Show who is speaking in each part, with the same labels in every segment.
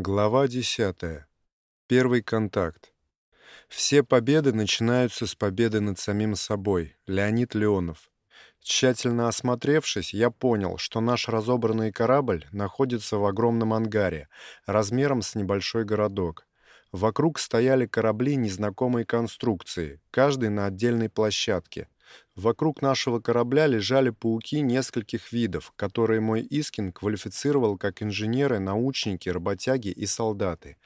Speaker 1: Глава 10. Первый контакт. Все победы начинаются с победы над самим собой. Леонид Леонов. Тщательно осмотревшись, я понял, что наш разобранный корабль находится в огромном ангаре, размером с небольшой городок. Вокруг стояли корабли незнакомой конструкции, каждый на отдельной площадке. Вокруг нашего корабля лежали пауки нескольких видов, которые мой Искин квалифицировал как инженеры, научники, работяги и солдаты.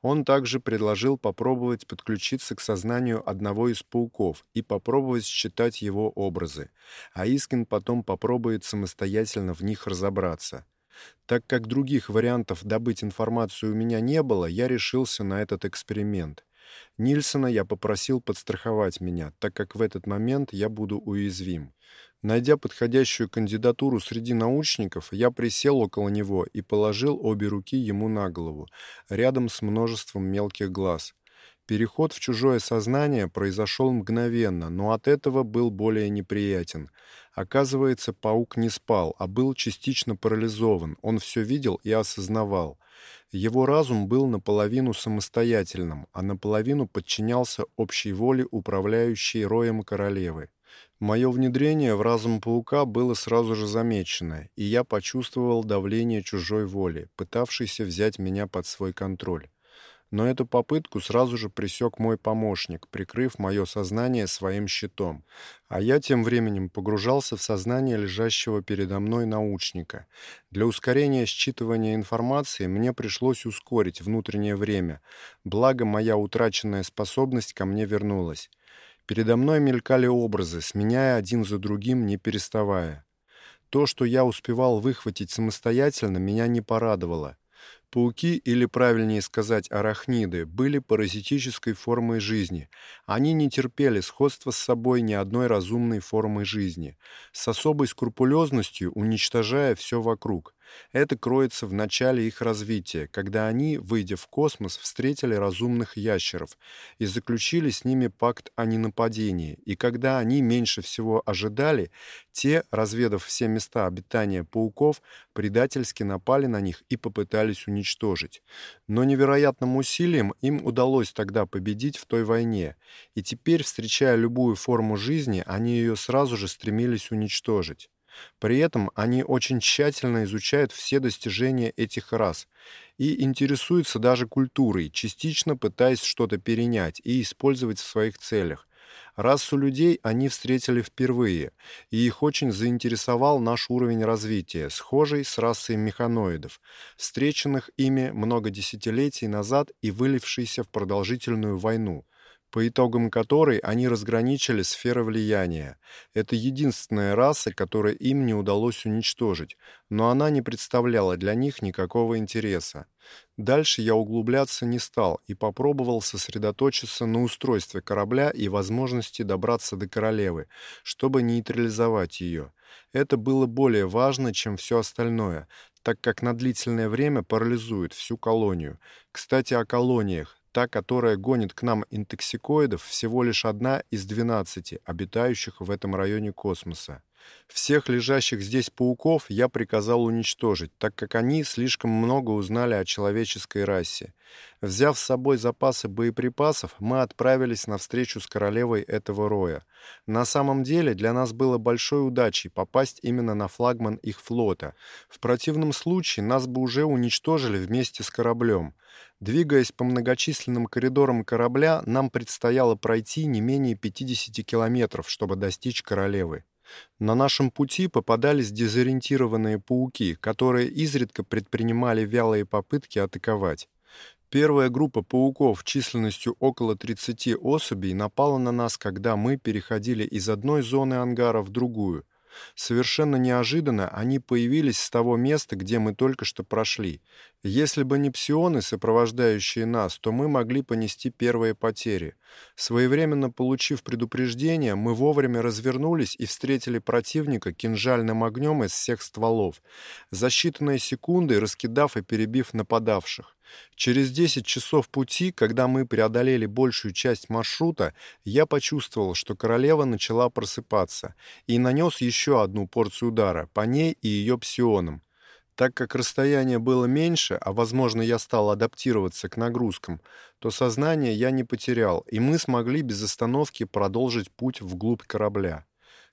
Speaker 1: Он также предложил попробовать подключиться к сознанию одного из пауков и попробовать считать его образы, а Искин потом попробует самостоятельно в них разобраться. Так как других вариантов добыть информацию у меня не было, я решился на этот эксперимент. Нильсона я попросил подстраховать меня, так как в этот момент я буду уязвим. Найдя подходящую кандидатуру среди научников, я присел около него и положил обе руки ему на голову, рядом с множеством мелких глаз. Переход в чужое сознание произошел мгновенно, но от этого был более неприятен. Оказывается, паук не спал, а был частично парализован. Он все видел и осознавал. Его разум был наполовину самостоятельным, а наполовину подчинялся общей воле управляющей роем королевы. Мое внедрение в разум паука было сразу же замечено, и я почувствовал давление чужой воли, пытавшейся взять меня под свой контроль но эту попытку сразу же пресек мой помощник, прикрыв мое сознание своим щитом. А я тем временем погружался в сознание лежащего передо мной научника. Для ускорения считывания информации мне пришлось ускорить внутреннее время, благо моя утраченная способность ко мне вернулась. Передо мной мелькали образы, сменяя один за другим, не переставая. То, что я успевал выхватить самостоятельно, меня не порадовало. Пауки, или правильнее сказать арахниды, были паразитической формой жизни. Они не терпели сходства с собой ни одной разумной формой жизни, с особой скрупулезностью уничтожая все вокруг. Это кроется в начале их развития, когда они, выйдя в космос, встретили разумных ящеров и заключили с ними пакт о ненападении. И когда они меньше всего ожидали, те, разведав все места обитания пауков, предательски напали на них и попытались уничтожить. Но невероятным усилием им удалось тогда победить в той войне, и теперь, встречая любую форму жизни, они ее сразу же стремились уничтожить. При этом они очень тщательно изучают все достижения этих рас и интересуются даже культурой, частично пытаясь что-то перенять и использовать в своих целях. Расу людей они встретили впервые, и их очень заинтересовал наш уровень развития, схожий с расой механоидов, встреченных ими много десятилетий назад и вылившийся в продолжительную войну, по итогам которой они разграничили сферы влияния. Это единственная раса, которую им не удалось уничтожить, но она не представляла для них никакого интереса. Дальше я углубляться не стал и попробовал сосредоточиться на устройстве корабля и возможности добраться до королевы, чтобы нейтрализовать ее. Это было более важно, чем все остальное, так как на длительное время парализует всю колонию. Кстати, о колониях. Та, которая гонит к нам интоксикоидов, всего лишь одна из 12 обитающих в этом районе космоса. Всех лежащих здесь пауков я приказал уничтожить, так как они слишком много узнали о человеческой расе. Взяв с собой запасы боеприпасов, мы отправились на встречу с королевой этого роя. На самом деле, для нас было большой удачей попасть именно на флагман их флота. В противном случае нас бы уже уничтожили вместе с кораблем. Двигаясь по многочисленным коридорам корабля, нам предстояло пройти не менее 50 километров, чтобы достичь королевы. На нашем пути попадались дезориентированные пауки, которые изредка предпринимали вялые попытки атаковать. Первая группа пауков численностью около 30 особей напала на нас, когда мы переходили из одной зоны ангара в другую. Совершенно неожиданно они появились с того места, где мы только что прошли. Если бы не псионы, сопровождающие нас, то мы могли понести первые потери. Своевременно получив предупреждение, мы вовремя развернулись и встретили противника кинжальным огнем из всех стволов, за считанные секунды раскидав и перебив нападавших. Через 10 часов пути, когда мы преодолели большую часть маршрута, я почувствовал, что королева начала просыпаться, и нанес еще одну порцию удара по ней и ее псионам. Так как расстояние было меньше, а возможно, я стал адаптироваться к нагрузкам, то сознание я не потерял, и мы смогли без остановки продолжить путь вглубь корабля.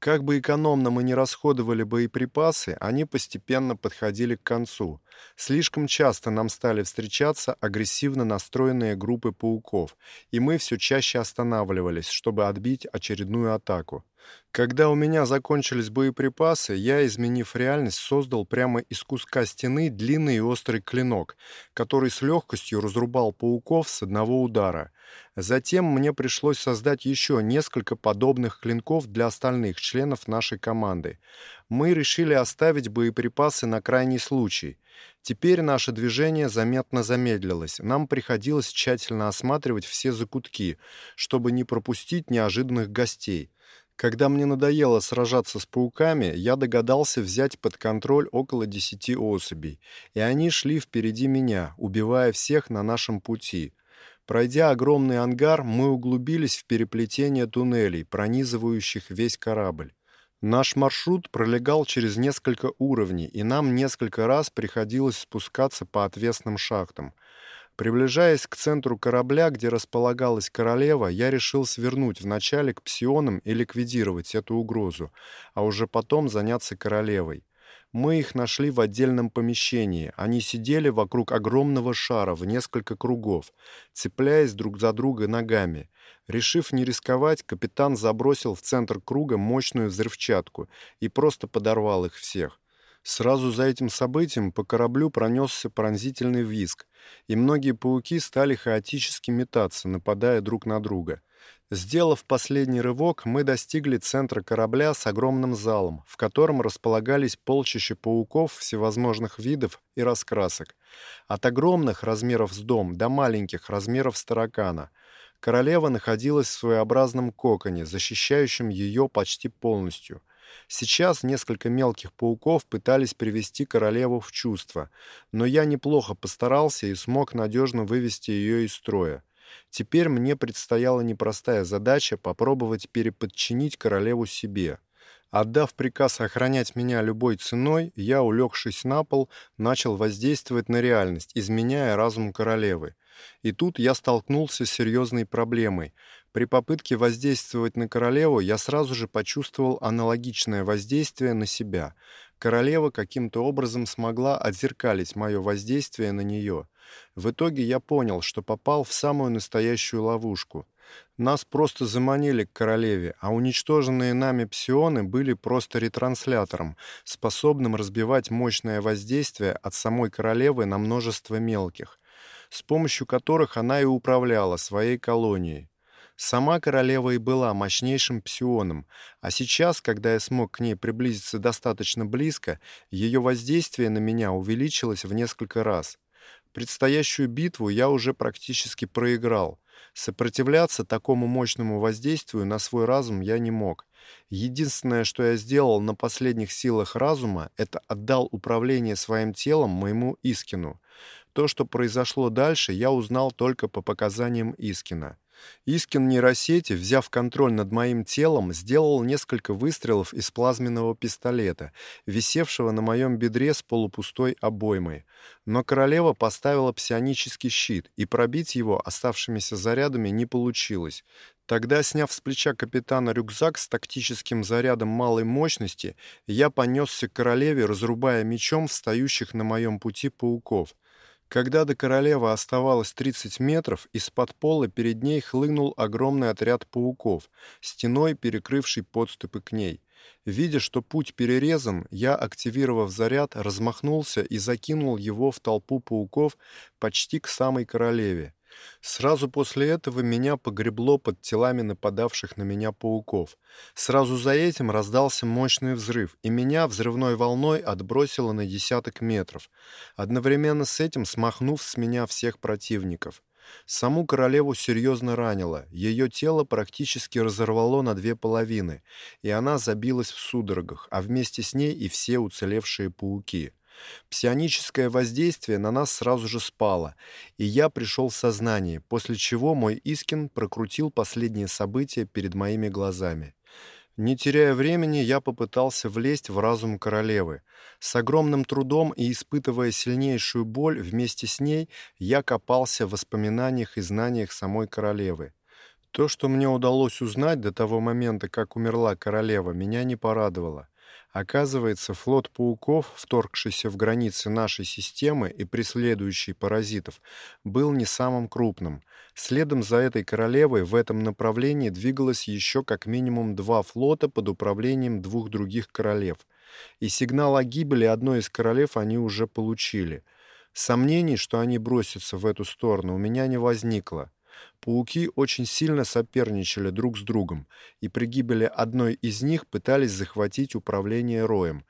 Speaker 1: Как бы экономно мы ни расходовали боеприпасы, они постепенно подходили к концу. Слишком часто нам стали встречаться агрессивно настроенные группы пауков, и мы все чаще останавливались, чтобы отбить очередную атаку. Когда у меня закончились боеприпасы, я, изменив реальность, создал прямо из куска стены длинный и острый клинок, который с легкостью разрубал пауков с одного удара. Затем мне пришлось создать еще несколько подобных клинков для остальных членов нашей команды. Мы решили оставить боеприпасы на крайний случай. Теперь наше движение заметно замедлилось. Нам приходилось тщательно осматривать все закутки, чтобы не пропустить неожиданных гостей. Когда мне надоело сражаться с пауками, я догадался взять под контроль около десяти особей, и они шли впереди меня, убивая всех на нашем пути. Пройдя огромный ангар, мы углубились в переплетение туннелей, пронизывающих весь корабль. Наш маршрут пролегал через несколько уровней, и нам несколько раз приходилось спускаться по отвесным шахтам. Приближаясь к центру корабля, где располагалась королева, я решил свернуть вначале к псионам и ликвидировать эту угрозу, а уже потом заняться королевой. Мы их нашли в отдельном помещении. Они сидели вокруг огромного шара в несколько кругов, цепляясь друг за друга ногами. Решив не рисковать, капитан забросил в центр круга мощную взрывчатку и просто подорвал их всех. Сразу за этим событием по кораблю пронесся пронзительный визг, и многие пауки стали хаотически метаться, нападая друг на друга. Сделав последний рывок, мы достигли центра корабля с огромным залом, в котором располагались полчища пауков всевозможных видов и раскрасок, от огромных размеров с дом до маленьких размеров с таракана. Королева находилась в своеобразном коконе, защищающем ее почти полностью. Сейчас несколько мелких пауков пытались привести королеву в чувство, но я неплохо постарался и смог надежно вывести ее из строя. Теперь мне предстояла непростая задача попробовать переподчинить королеву себе. Отдав приказ охранять меня любой ценой, я, улегшись на пол, начал воздействовать на реальность, изменяя разум королевы. И тут я столкнулся с серьезной проблемой. При попытке воздействовать на королеву я сразу же почувствовал аналогичное воздействие на себя. Королева каким-то образом смогла отзеркалить мое воздействие на нее. В итоге я понял, что попал в самую настоящую ловушку. Нас просто заманили к королеве, а уничтоженные нами псионы были просто ретранслятором, способным разбивать мощное воздействие от самой королевы на множество мелких, с помощью которых она и управляла своей колонией. Сама королева и была мощнейшим псионом, а сейчас, когда я смог к ней приблизиться достаточно близко, ее воздействие на меня увеличилось в несколько раз. Предстоящую битву я уже практически проиграл. Сопротивляться такому мощному воздействию на свой разум я не мог. Единственное, что я сделал на последних силах разума, это отдал управление своим телом моему Искину. То, что произошло дальше, я узнал только по показаниям Искина. Искин нейросети, взяв контроль над моим телом, сделал несколько выстрелов из плазменного пистолета, висевшего на моем бедре с полупустой обоймой. Но королева поставила псионический щит, и пробить его оставшимися зарядами не получилось. Тогда, сняв с плеча капитана рюкзак с тактическим зарядом малой мощности, я понесся к королеве, разрубая мечом встающих на моем пути пауков. Когда до королевы оставалось 30 метров, из-под пола перед ней хлынул огромный отряд пауков, стеной перекрывший подступы к ней. Видя, что путь перерезан, я, активировав заряд, размахнулся и закинул его в толпу пауков почти к самой королеве. Сразу после этого меня погребло под телами нападавших на меня пауков. Сразу за этим раздался мощный взрыв, и меня взрывной волной отбросило на десяток метров, одновременно с этим смахнув с меня всех противников. Саму королеву серьезно ранило, ее тело практически разорвало на две половины, и она забилась в судорогах, а вместе с ней и все уцелевшие пауки. Псионическое воздействие на нас сразу же спало, и я пришел в сознание, после чего мой Искин прокрутил последние события перед моими глазами. Не теряя времени, я попытался влезть в разум королевы. С огромным трудом и испытывая сильнейшую боль, вместе с ней я копался в воспоминаниях и знаниях самой королевы. То, что мне удалось узнать до того момента, как умерла королева, меня не порадовало. Оказывается, флот пауков, вторгшийся в границы нашей системы и преследующий паразитов, был не самым крупным. Следом за этой королевой в этом направлении двигалось еще как минимум два флота под управлением двух других королев. И сигнал о гибели одной из королев они уже получили. Сомнений, что они бросятся в эту сторону, у меня не возникло. Пауки очень сильно соперничали друг с другом, и при гибели одной из них пытались захватить управление роем,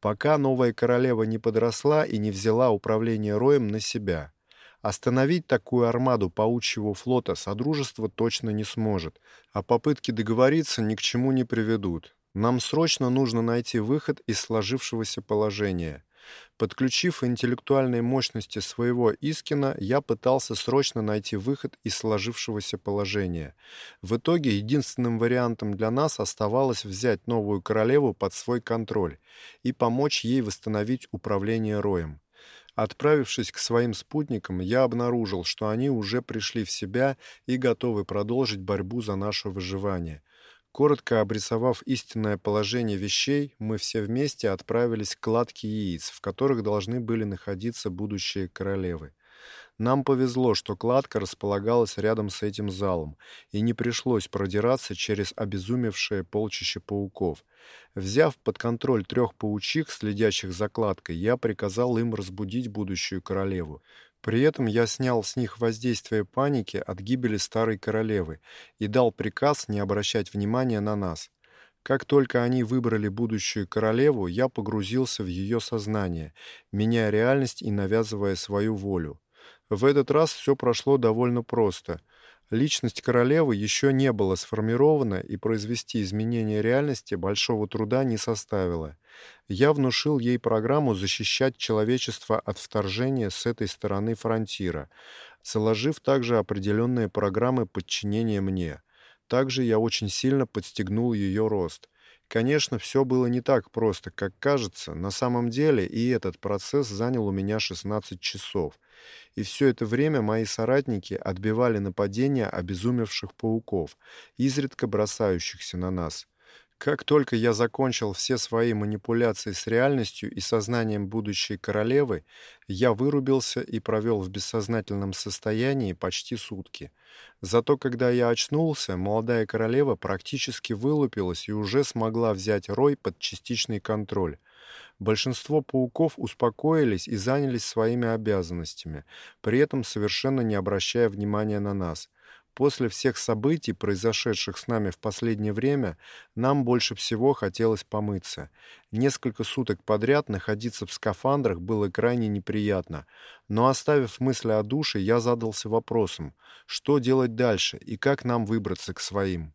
Speaker 1: пока новая королева не подросла и не взяла управление роем на себя. Остановить такую армаду паучьего флота Содружество точно не сможет, а попытки договориться ни к чему не приведут. Нам срочно нужно найти выход из сложившегося положения. Подключив интеллектуальные мощности своего Искина, я пытался срочно найти выход из сложившегося положения. В итоге единственным вариантом для нас оставалось взять новую королеву под свой контроль и помочь ей восстановить управление роем. Отправившись к своим спутникам, я обнаружил, что они уже пришли в себя и готовы продолжить борьбу за наше выживание – Коротко обрисовав истинное положение вещей, мы все вместе отправились к кладке яиц, в которых должны были находиться будущие королевы. Нам повезло, что кладка располагалась рядом с этим залом, и не пришлось продираться через обезумевшее полчище пауков. Взяв под контроль трех паучих, следящих за кладкой, я приказал им разбудить будущую королеву. При этом я снял с них воздействие паники от гибели старой королевы и дал приказ не обращать внимания на нас. Как только они выбрали будущую королеву, я погрузился в ее сознание, меняя реальность и навязывая свою волю. В этот раз все прошло довольно просто — Личность королевы еще не была сформирована, и произвести изменение реальности большого труда не составило. Я внушил ей программу защищать человечество от вторжения с этой стороны фронтира, заложив также определенные программы подчинения мне. Также я очень сильно подстегнул ее рост. Конечно, все было не так просто, как кажется. На самом деле и этот процесс занял у меня 16 часов и все это время мои соратники отбивали нападения обезумевших пауков, изредка бросающихся на нас. Как только я закончил все свои манипуляции с реальностью и сознанием будущей королевы, я вырубился и провел в бессознательном состоянии почти сутки. Зато когда я очнулся, молодая королева практически вылупилась и уже смогла взять рой под частичный контроль. Большинство пауков успокоились и занялись своими обязанностями, при этом совершенно не обращая внимания на нас. После всех событий, произошедших с нами в последнее время, нам больше всего хотелось помыться. Несколько суток подряд находиться в скафандрах было крайне неприятно, но оставив мысли о душе, я задался вопросом, что делать дальше и как нам выбраться к своим.